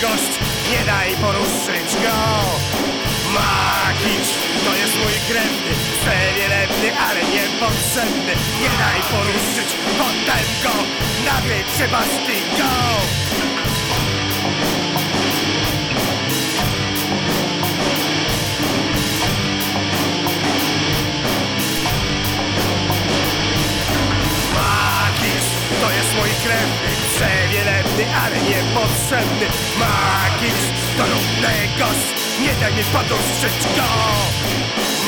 gość, nie daj poruszyć go. Magik to jest mój krewny, przewielebny, ale niepotrzebny. Nie daj poruszyć, potem go, nawiedź się go przewielebny, ale niepotrzebny. Magisz, to równy gość, nie daj mi poduszyć go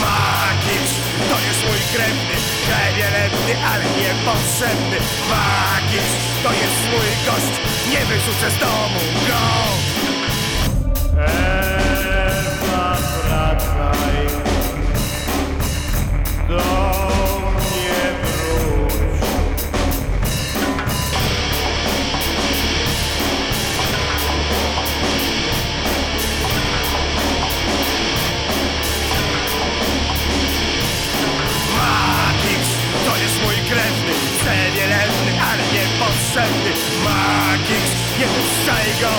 Magisz, to jest mój krewny, przewielebny, ale niepotrzebny. Magisz, to jest mój gość, nie wyrzucę z domu puszczaj go,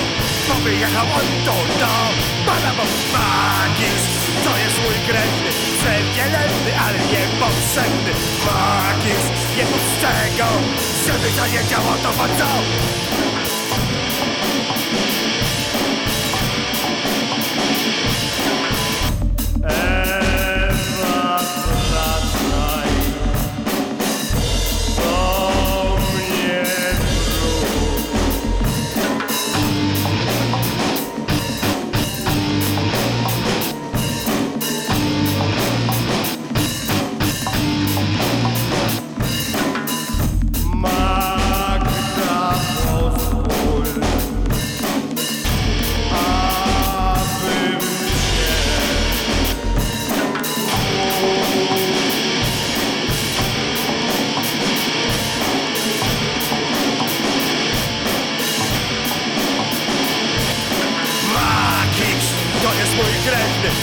bo wyjechał on tu do Panamo Magisz, to jest mój krewny, przewielebny, ale niepotrzebny Magisz, nie puszczaj go, żeby to nie działo to po?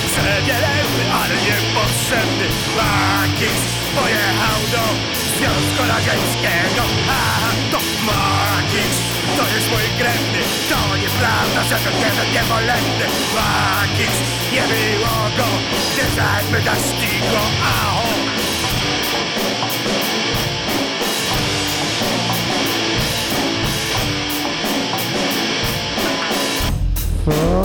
Przebielęły, ale niepotrzebny. Makis pojechał do Związku Radzieckiego. Aha, to Makis To jest mój krewny. To nieprawda, że to jeden niewolędny Makis Nie było go Nie zajmę da Aho. Oh